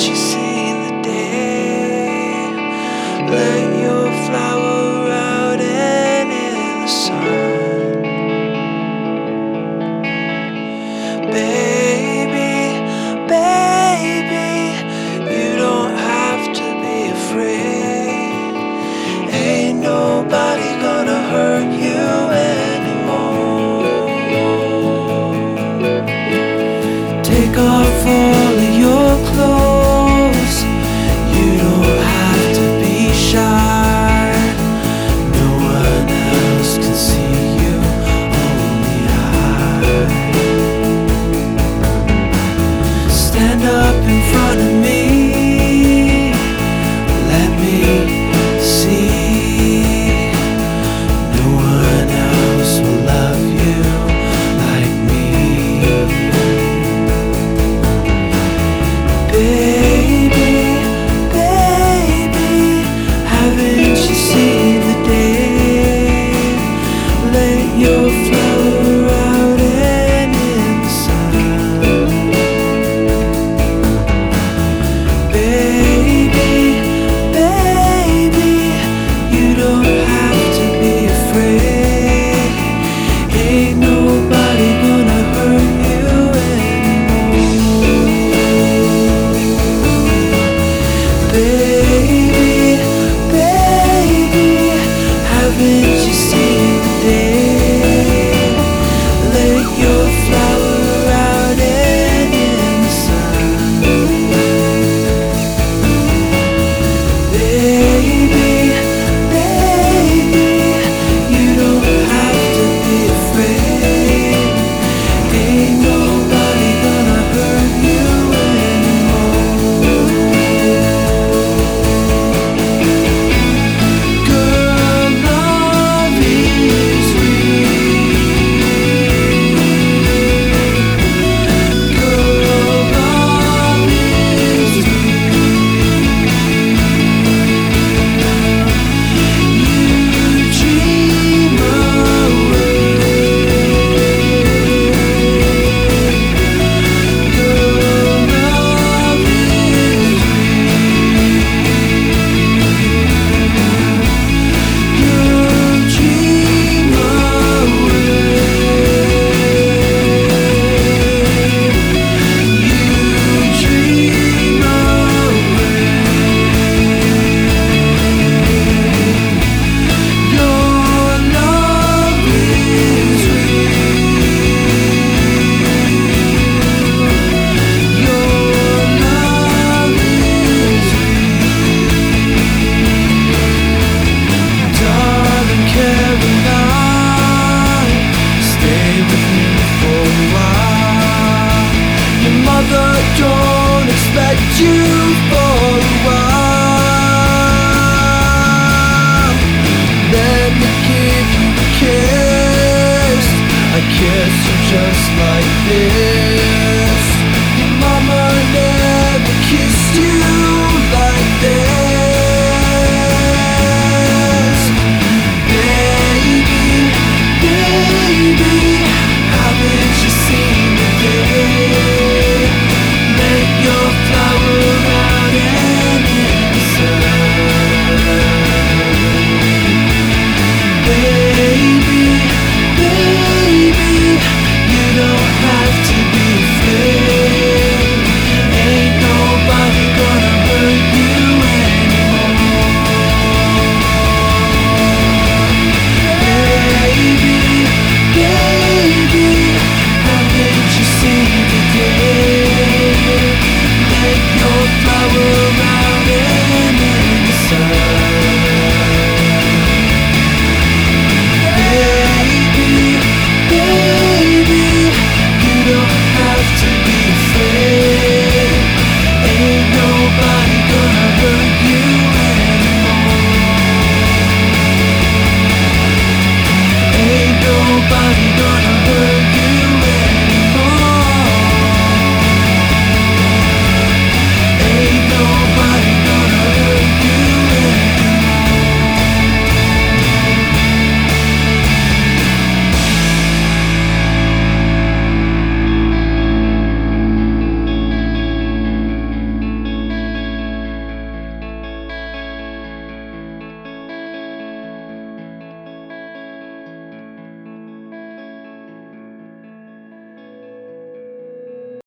She's. let your flow other don't expect you for a while. Let me give you a kiss. I kiss you just like this. Your mama